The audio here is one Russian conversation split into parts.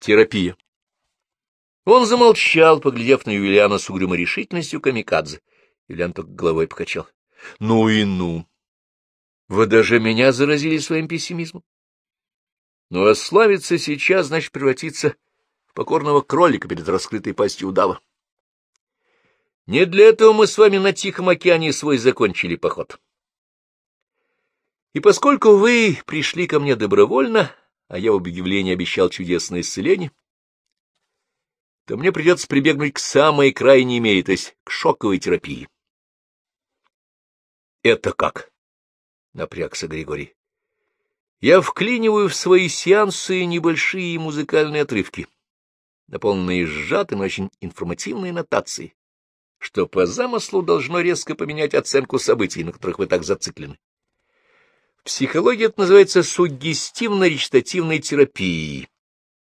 Терапия. Он замолчал, поглядев на Юлиана с угрюмой решительностью камикадзе. Юлиан только головой покачал. — Ну и ну! Вы даже меня заразили своим пессимизмом. Но ославиться сейчас значит превратиться в покорного кролика перед раскрытой пастью удава. Не для этого мы с вами на Тихом океане свой закончили поход. И поскольку вы пришли ко мне добровольно, а я в объявлении обещал чудесное исцеление, то мне придется прибегнуть к самой крайней мере, то есть к шоковой терапии. — Это как? — напрягся Григорий. — Я вклиниваю в свои сеансы небольшие музыкальные отрывки, наполненные сжатыми, очень информативной нотацией, что по замыслу должно резко поменять оценку событий, на которых вы так зациклены. Психологии это называется суггестивно-речитативной терапией.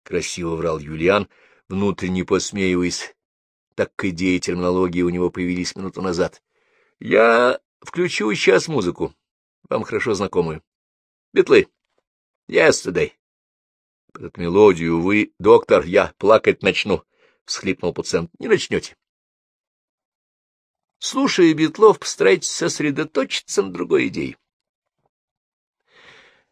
Красиво врал Юлиан, внутренне посмеиваясь, так как идеи терминологии у него появились минуту назад. Я Включу сейчас музыку, вам хорошо знакомую. Битлы. Yesterday. Под эту мелодию вы, доктор, я плакать начну, — всхлипнул пациент. Не начнете. Слушая Битлов, постарайтесь сосредоточиться на другой идее.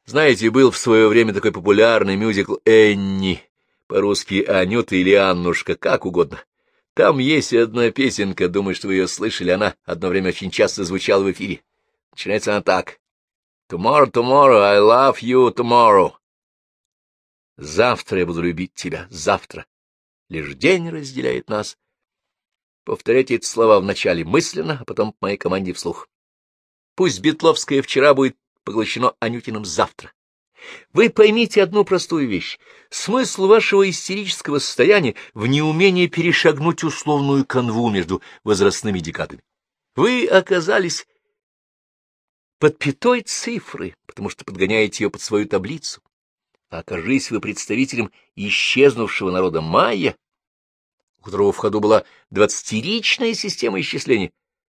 Знаете, был в свое время такой популярный мюзикл «Энни», по-русски «Анюта» или «Аннушка», как угодно. Там есть одна песенка, думаю, что вы ее слышали, она одно время очень часто звучала в эфире. Начинается она так. Tomorrow, tomorrow, I love you tomorrow. Завтра я буду любить тебя, завтра. Лишь день разделяет нас. Повторяйте эти слова вначале мысленно, а потом по моей команде вслух. Пусть Бетловское вчера будет поглощено Анютиным завтра. Вы поймите одну простую вещь. Смысл вашего истерического состояния в неумении перешагнуть условную канву между возрастными декадами. Вы оказались под пятой цифры, потому что подгоняете ее под свою таблицу. А окажись вы представителем исчезнувшего народа майя, у которого в ходу была двадцатиричная система исчисления,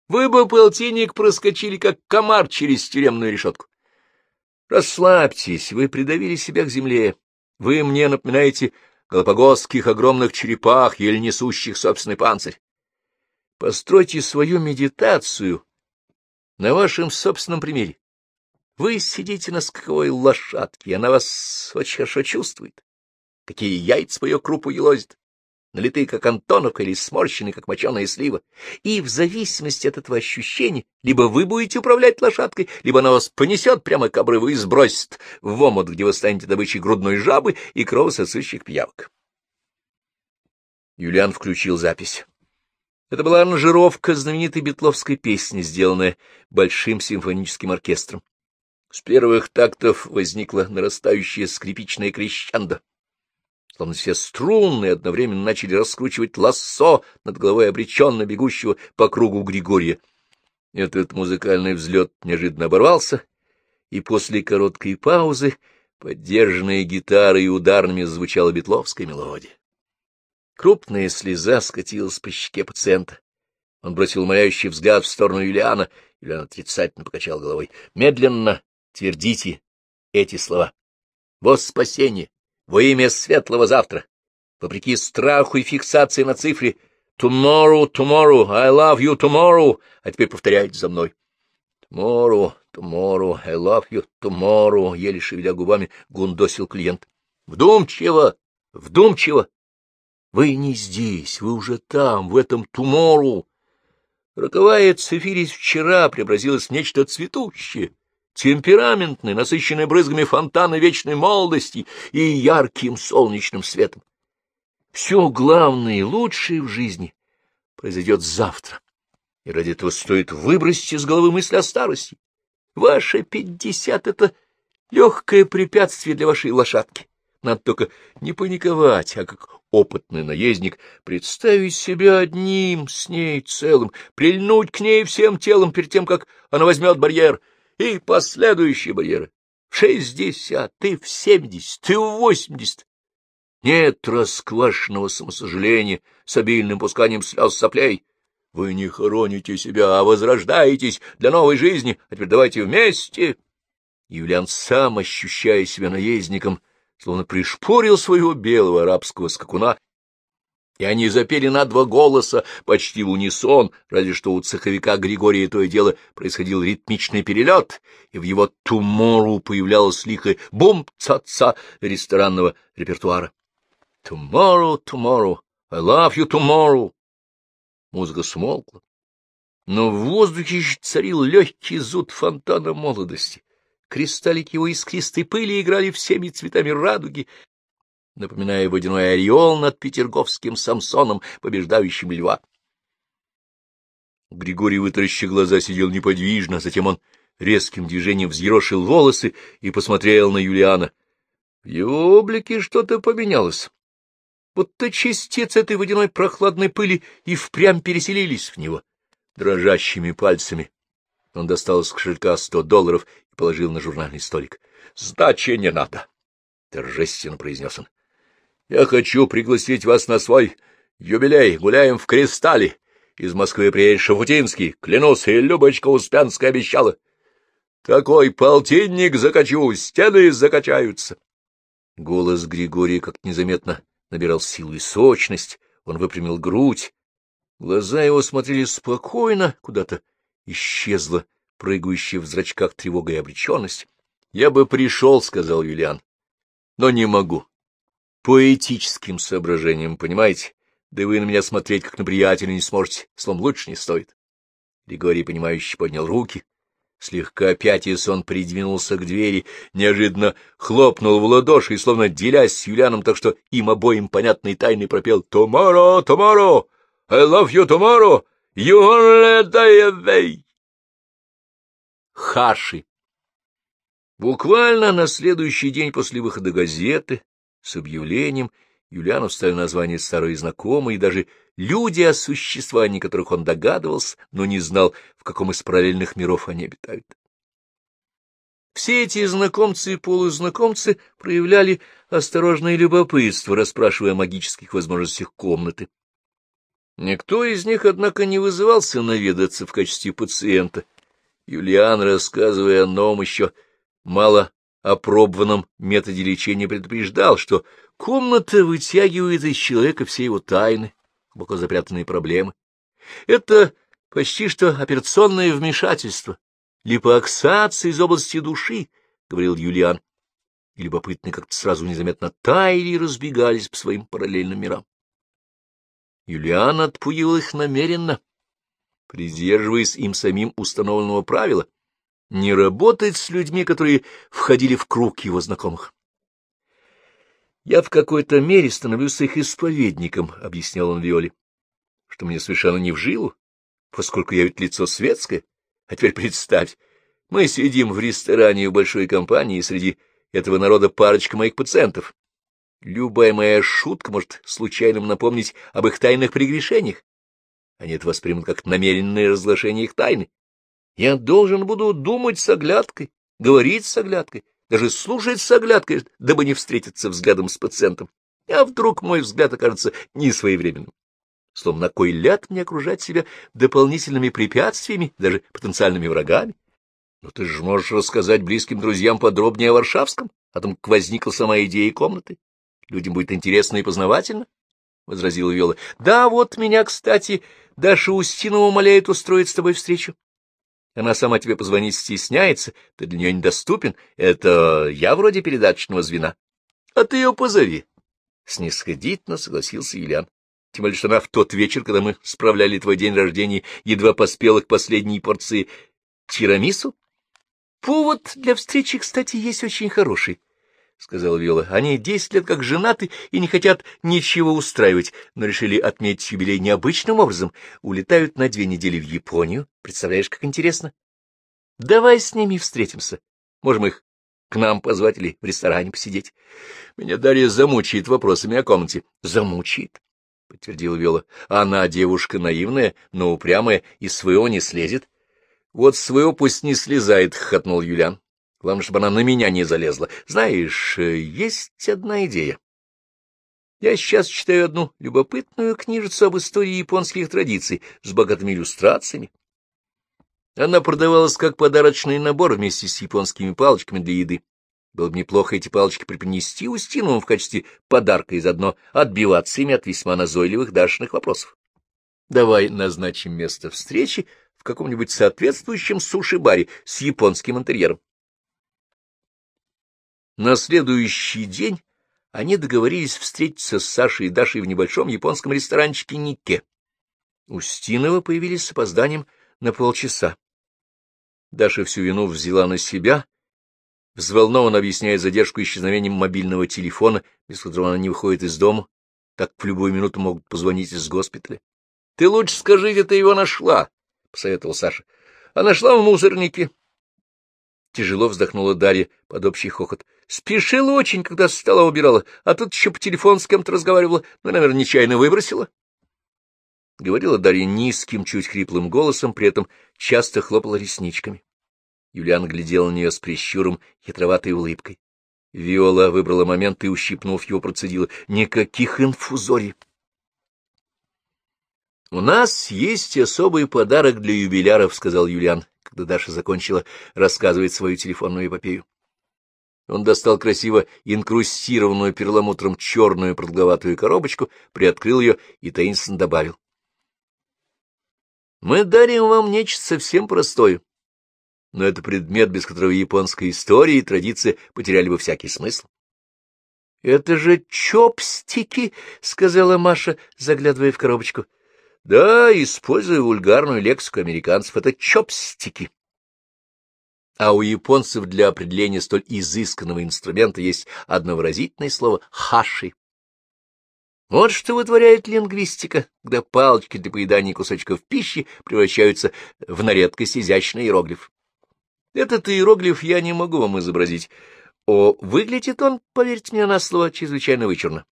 вы бы полтинник проскочили, как комар через тюремную решетку. Расслабьтесь, вы придавили себя к земле. Вы мне напоминаете галапагосских огромных черепах, еле несущих собственный панцирь. Постройте свою медитацию на вашем собственном примере. Вы сидите на скаковой лошадке, она вас очень хорошо чувствует. Какие яйца по ее крупу елозит налитые, как антоновка, или сморщенные, как моченая слива. И в зависимости от этого ощущения, либо вы будете управлять лошадкой, либо она вас понесет прямо к обрыву и сбросит в омут, где вы станете добычей грудной жабы и кровососущих пиявок. Юлиан включил запись. Это была аранжировка знаменитой бетловской песни, сделанная Большим симфоническим оркестром. С первых тактов возникла нарастающая скрипичная крещанда словно все струны одновременно начали раскручивать лассо над головой обреченно бегущего по кругу Григория. Этот музыкальный взлет неожиданно оборвался, и после короткой паузы, поддержанная гитарой и ударными, звучала бетловская мелодия. Крупная слеза скатилась по щеке пациента. Он бросил умоляющий взгляд в сторону Юлиана. Юлиан отрицательно покачал головой. Медленно твердите эти слова. Во спасение! Во имя светлого завтра, вопреки страху и фиксации на цифре «Tomorrow, tomorrow, I love you tomorrow», а теперь повторяйте за мной. «Tomorrow, tomorrow, I love you tomorrow», еле шевеля губами, гундосил клиент. «Вдумчиво, вдумчиво! Вы не здесь, вы уже там, в этом tomorrow». Роковая цифирис вчера преобразилась в нечто цветущее, темпераментный, насыщенный брызгами фонтана вечной молодости и ярким солнечным светом. Все главное и лучшее в жизни произойдет завтра, и ради этого стоит выбросить из головы мысли о старости. Ваши пятьдесят — это легкое препятствие для вашей лошадки. Надо только не паниковать, а как опытный наездник представить себя одним с ней целым, прильнуть к ней всем телом перед тем, как она возьмет барьер — и последующие барьеры. В шестьдесят, и в семьдесят, и в восемьдесят. Нет расквашенного самосожаления с обильным пусканием слез соплей. Вы не хороните себя, а возрождаетесь для новой жизни, а теперь давайте вместе. Юлиан, сам ощущая себя наездником, словно пришпорил своего белого арабского скакуна, и они запели на два голоса, почти в унисон, разве что у цеховика Григория то и дело происходил ритмичный перелет, и в его «тумору» появлялось лихое «бум-ца-ца» ресторанного репертуара. «Tomorrow, tomorrow, I love you tomorrow». Музыка смолкла, но в воздухе царил легкий зуд фонтана молодости. Кристаллики его искристой пыли играли всеми цветами радуги, напоминая водяной ореол над петерговским Самсоном, побеждающим льва. Григорий, вытаращив глаза, сидел неподвижно, затем он резким движением взъерошил волосы и посмотрел на Юлиана. В его облике что-то поменялось. Будто частицы этой водяной прохладной пыли и впрямь переселились в него. Дрожащими пальцами он достал из кошелька сто долларов и положил на журнальный столик. — Сдачи не надо, — торжественно произнес он. Я хочу пригласить вас на свой юбилей. Гуляем в Кристалле. Из Москвы приедет Шафутинский. Клянусь, и Любочка Успянская обещала. Такой полтинник закачу, стены закачаются. Голос Григория как незаметно набирал силу и сочность. Он выпрямил грудь. Глаза его смотрели спокойно, куда-то исчезла прыгающая в зрачках тревога и обреченность. — Я бы пришел, — сказал Юлиан, — но не могу по этическим соображениям, понимаете? Да вы на меня смотреть, как на приятеля, не сможете, слом лучше не стоит. Григорий, понимающе поднял руки. Слегка пятясь, он придвинулся к двери, неожиданно хлопнул в ладоши и, словно делясь с Юлианом, так что им обоим понятной тайной пропел «Tomorrow, tomorrow, I love you tomorrow, you only die away». Хаши. Буквально на следующий день после выхода газеты с объявлением Юлиану стали названия старые знакомые, и даже люди, о существовании которых он догадывался, но не знал, в каком из параллельных миров они обитают. Все эти знакомцы и полузнакомцы проявляли осторожное любопытство, расспрашивая о магических возможностях комнаты. Никто из них, однако, не вызывался наведаться в качестве пациента. Юлиан, рассказывая о новом еще мало опробованном методе лечения предупреждал, что комната вытягивает из человека все его тайны, глубоко запрятанные проблемы. Это почти что операционное вмешательство, липооксация из области души, — говорил Юлиан. И любопытные как-то сразу незаметно таяли и разбегались по своим параллельным мирам. Юлиан отпугивал их намеренно, придерживаясь им самим установленного правила — не работать с людьми, которые входили в круг его знакомых. «Я в какой-то мере становлюсь их исповедником», — объяснял он Виоле, — «что мне совершенно не в жилу, поскольку я ведь лицо светское. А теперь представь, мы сидим в ресторане в большой компании, и среди этого народа парочка моих пациентов. Любая моя шутка может случайно напомнить об их тайных прегрешениях. Они это воспримут как намеренное разглашение их тайны. Я должен буду думать с оглядкой, говорить с оглядкой, даже слушать с оглядкой, дабы не встретиться взглядом с пациентом. А вдруг мой взгляд окажется несвоевременным? Словно на кой ляд мне окружать себя дополнительными препятствиями, даже потенциальными врагами? Но ты же можешь рассказать близким друзьям подробнее о Варшавском, о том, как возникла сама идея комнаты. Людям будет интересно и познавательно, — возразила Виола. — Да, вот меня, кстати, Даша Устинова умоляет устроить с тобой встречу. Она сама тебе позвонить стесняется, ты для нее недоступен. Это я вроде передаточного звена. А ты ее позови. Снисходительно согласился Юлиан. Тем более, что она в тот вечер, когда мы справляли твой день рождения, едва поспела к последней порции тирамису. Повод для встречи, кстати, есть очень хороший. — сказала Виола. — Они десять лет как женаты и не хотят ничего устраивать, но решили отметить юбилей необычным образом. Улетают на две недели в Японию. Представляешь, как интересно? Давай с ними встретимся. Можем их к нам позвать или в ресторане посидеть. Меня Дарья замучает вопросами о комнате. — Замучает, — подтвердила Виола. — Она девушка наивная, но упрямая, и своего не слезет. — Вот своего пусть не слезает, — хохотнул Юлян. Главное, чтобы она на меня не залезла. Знаешь, э, есть одна идея. Я сейчас читаю одну любопытную книжицу об истории японских традиций с богатыми иллюстрациями. Она продавалась как подарочный набор вместе с японскими палочками для еды. Было бы неплохо эти палочки преподнести Устиновым в качестве подарка и заодно отбиваться ими от весьма назойливых Дашиных вопросов. Давай назначим место встречи в каком-нибудь соответствующем суши-баре с японским интерьером. На следующий день они договорились встретиться с Сашей и Дашей в небольшом японском ресторанчике Нике. Устинова появились с опозданием на полчаса. Даша всю вину взяла на себя, взволнованно объясняя задержку исчезновением мобильного телефона, без которого она не выходит из дома, так в любую минуту могут позвонить из госпиталя. — Ты лучше скажи, где ты его нашла, — посоветовал Саша. — А нашла в мусорнике. Тяжело вздохнула Дарья под общий хохот. Спешила очень, когда со стола убирала, а тут еще по телефону с кем-то разговаривала, ну, наверное, нечаянно выбросила. Говорила Дарья низким, чуть хриплым голосом, при этом часто хлопала ресничками. Юлиан глядел на нее с прищуром, хитроватой улыбкой. Виола выбрала момент и, ущипнув его, процедила. Никаких инфузорий. — У нас есть особый подарок для юбиляров, — сказал Юлиан, когда Даша закончила рассказывать свою телефонную эпопею. Он достал красиво инкрустированную перламутром черную продолговатую коробочку, приоткрыл ее и таинственно добавил. — Мы дарим вам нечто совсем простое, но это предмет, без которого японская история и традиции потеряли бы всякий смысл. — Это же чопстики, — сказала Маша, заглядывая в коробочку. — Да, используя вульгарную лексику американцев, это чопстики а у японцев для определения столь изысканного инструмента есть одно выразительное слово «хаши». Вот что вытворяет лингвистика, когда палочки для поедания кусочков пищи превращаются в на редкость изящный иероглиф. Этот иероглиф я не могу вам изобразить. О, выглядит он, поверьте мне на слово, чрезвычайно вычурно.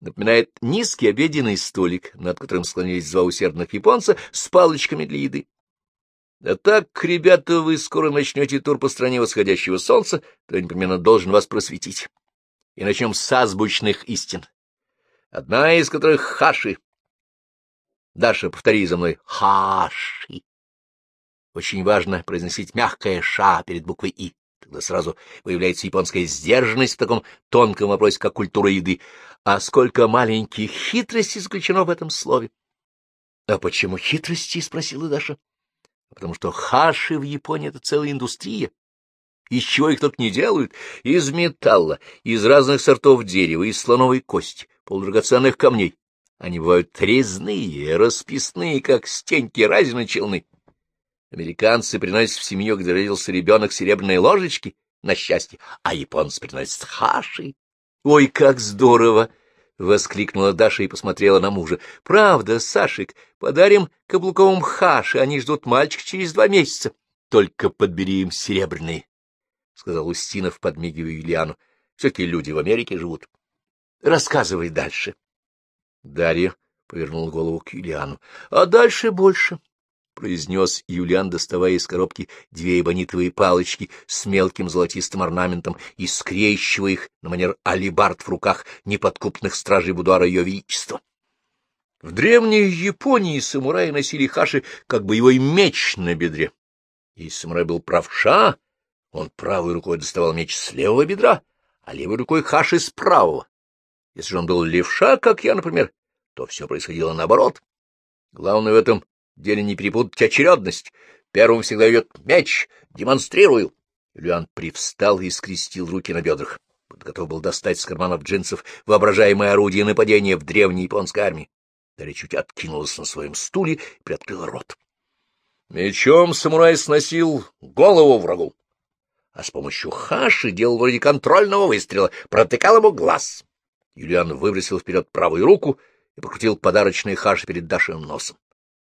Напоминает низкий обеденный столик, над которым склонились два усердных японца с палочками для еды. А так, ребята, вы скоро начнете тур по стране восходящего солнца, то я непременно должен вас просветить. И начнем с азбучных истин. Одна из которых — хаши. Даша, повтори за мной. Хаши. Очень важно произносить мягкое «ша» перед буквой «и». Тогда сразу выявляется японская сдержанность в таком тонком вопросе, как культура еды. А сколько маленьких хитростей заключено в этом слове. — А почему хитрости? — спросила Даша потому что хаши в Японии — это целая индустрия. Из чего их только не делают? Из металла, из разных сортов дерева, из слоновой кости, полудрагоценных камней. Они бывают резные, расписные, как стеньки разины челны. Американцы приносят в семью, где родился ребенок, серебряные ложечки на счастье, а японцы приносят хаши. Ой, как здорово! — воскликнула Даша и посмотрела на мужа. — Правда, Сашик, подарим каблуковым хаши, они ждут мальчика через два месяца. Только подбери им серебряные, — сказал Устинов, подмигивая Юлиану. — Все-таки люди в Америке живут. — Рассказывай дальше. Дарья повернула голову к Юлиану. — А дальше больше. — произнес Юлиан, доставая из коробки две эбонитовые палочки с мелким золотистым орнаментом и скрещивая их на манер алибард в руках неподкупных стражей будуара ее величества. В древней Японии самураи носили хаши как боевой меч на бедре. Если самурай был правша, он правой рукой доставал меч с левого бедра, а левой рукой хаши с правого. Если же он был левша, как я, например, то все происходило наоборот. Главное в этом деле не перепутать очередность. Первым всегда идет меч. Демонстрирую. Юлиан привстал и скрестил руки на бедрах. Готов был достать с карманов джинсов воображаемое орудие нападения в древней японской армии. Дарья чуть откинулась на своем стуле и приоткрыла рот. Мечом самурай сносил голову врагу, а с помощью хаши делал вроде контрольного выстрела, протыкал ему глаз. Юлиан выбросил вперед правую руку и покрутил подарочный хаш перед Дашиным носом.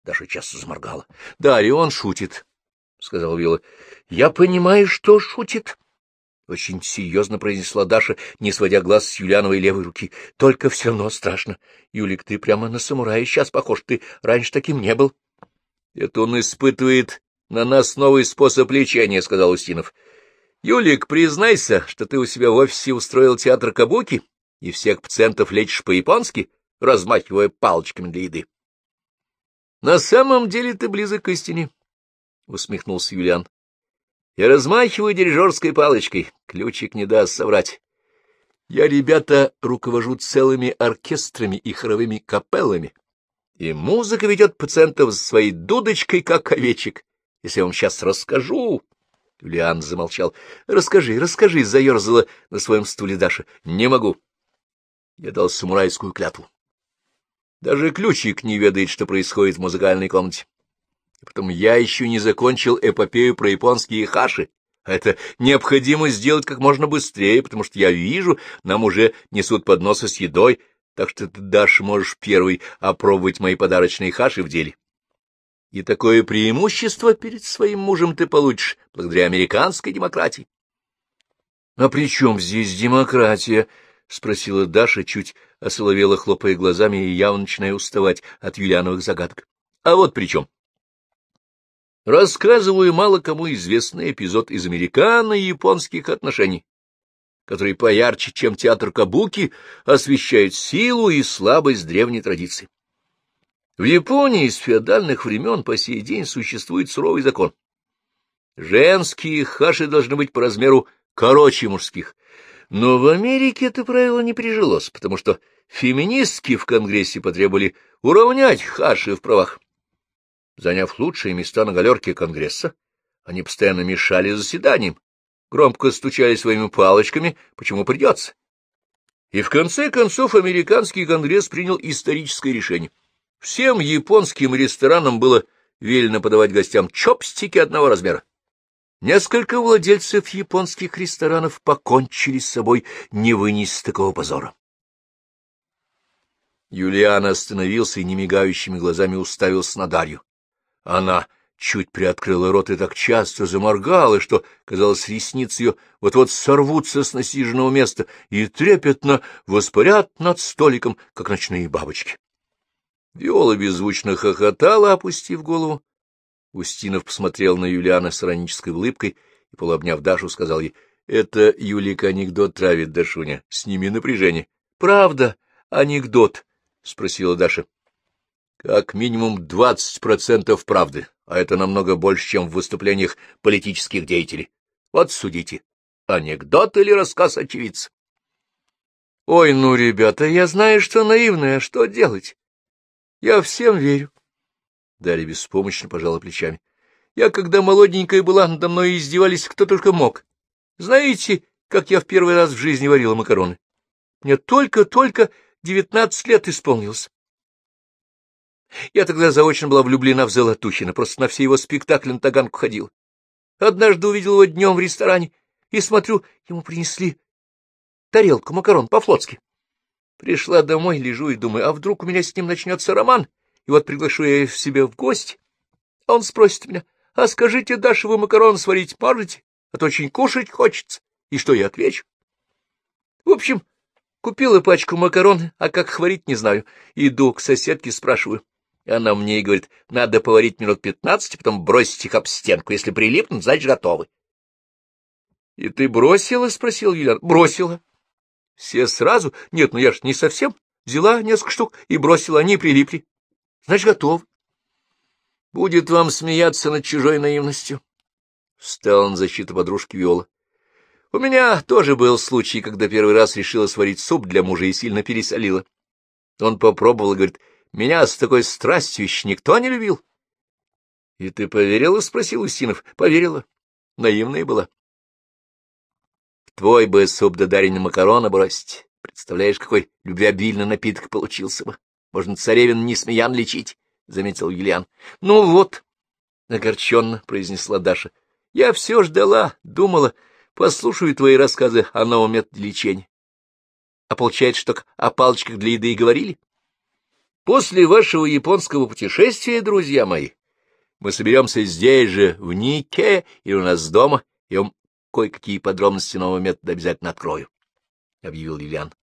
Даша часто заморгала. — Да, и он шутит, — сказал Вилла. — Я понимаю, что шутит. — очень серьезно произнесла Даша, не сводя глаз с Юлиановой левой руки. — Только все равно страшно. Юлик, ты прямо на самурая сейчас похож. Ты раньше таким не был. — Это он испытывает на нас новый способ лечения, — сказал Устинов. — Юлик, признайся, что ты у себя в офисе устроил театр кабуки и всех пациентов лечишь по-японски, размахивая палочками для еды. — На самом деле ты близок к истине, — усмехнулся Юлиан. Я размахиваю дирижерской палочкой, ключик не даст соврать. Я, ребята, руковожу целыми оркестрами и хоровыми капеллами, и музыка ведет пациентов своей дудочкой, как овечек. Если я вам сейчас расскажу... Юлиан замолчал. — Расскажи, расскажи, — заерзала на своем стуле Даша. — Не могу. Я дал самурайскую клятву. Даже ключик не ведает, что происходит в музыкальной комнате. И потом я еще не закончил эпопею про японские хаши. Это необходимо сделать как можно быстрее, потому что я вижу, нам уже несут подносы с едой, так что ты, Даша, можешь первый опробовать мои подарочные хаши в деле. И такое преимущество перед своим мужем ты получишь благодаря американской демократии. — А при чем здесь демократия? — спросила Даша, чуть осоловела, хлопая глазами и явно начиная уставать от Юлиановых загадок. — А вот при чем. Рассказываю мало кому известный эпизод из американо-японских отношений, который поярче, чем театр Кабуки, освещает силу и слабость древней традиции. В Японии с феодальных времен по сей день существует суровый закон. Женские хаши должны быть по размеру короче мужских. Но в Америке это правило не прижилось, потому что феминистки в Конгрессе потребовали уравнять хаши в правах. Заняв лучшие места на галерке Конгресса, они постоянно мешали заседаниям, громко стучали своими палочками, почему придется. И в конце концов американский Конгресс принял историческое решение — Всем японским ресторанам было велено подавать гостям чопстики одного размера. Несколько владельцев японских ресторанов покончили с собой, не вынес такого позора. Юлиан остановился и немигающими глазами уставился на Дарью. Она чуть приоткрыла рот и так часто заморгала, что, казалось, ресницы ее вот-вот сорвутся с насиженного места и трепетно воспарят над столиком, как ночные бабочки. Виола беззвучно хохотала, опустив голову. Устинов посмотрел на Юлиана с иронической улыбкой и, полуобняв Дашу, сказал ей, — Это Юлика анекдот травит, Дашуня, сними напряжение. — Правда, анекдот? — спросила Даша. — Как минимум двадцать процентов правды, а это намного больше, чем в выступлениях политических деятелей. Вот судите, анекдот или рассказ очевидца. — Ой, ну, ребята, я знаю, что наивная, что делать? Я всем верю. Дарья беспомощно пожала плечами. Я, когда молоденькая была, надо мной издевались кто только мог. Знаете, как я в первый раз в жизни варила макароны? Мне только-только девятнадцать лет исполнилось. Я тогда заочно была влюблена в Золотухина, просто на все его спектакли на Таганку ходила. Однажды увидел его днем в ресторане и, смотрю, ему принесли тарелку макарон по-флотски. Пришла домой, лежу и думаю, а вдруг у меня с ним начнется роман, и вот приглашу я в себе в гости. А он спросит меня, а скажите, Даша, вы макарон сварить можете? А то очень кушать хочется. И что я отвечу? В общем, купила пачку макарон, а как хварить не знаю. Иду к соседке, спрашиваю. Она мне и говорит, надо поварить минут пятнадцать, потом бросить их об стенку. Если прилипнут, значит, готовы. — И ты бросила? — спросил Юлиан. — Бросила. Все сразу? Нет, ну я ж не совсем. Взяла несколько штук и бросила, они прилипли. Значит, готов. Будет вам смеяться над чужой наивностью. Встал на защиту подружки Виола. У меня тоже был случай, когда первый раз решила сварить суп для мужа и сильно пересолила. Он попробовал и говорит, меня с такой страстью еще никто не любил. — И ты поверила? — спросил Устинов. — Поверила. Наивная была. Твой бы суп да дарень макарона бросить. Представляешь, какой любвеобильный напиток получился бы. Можно царевин не смеян лечить, — заметил Юлиан. — Ну вот, — огорченно произнесла Даша. — Я все ждала, думала, послушаю твои рассказы о новом методе лечения. А получается, что о палочках для еды и говорили? После вашего японского путешествия, друзья мои, мы соберемся здесь же, в Нике, или у нас дома, и вам кое-какие подробности нового метода обязательно открою, — объявил Лилиан. —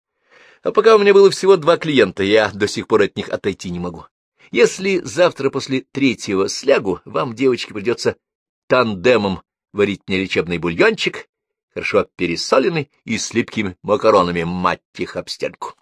А пока у меня было всего два клиента, я до сих пор от них отойти не могу. Если завтра после третьего слягу вам, девочки, придется тандемом варить мне лечебный бульончик, хорошо пересоленный и с липкими макаронами, мать их об стенку.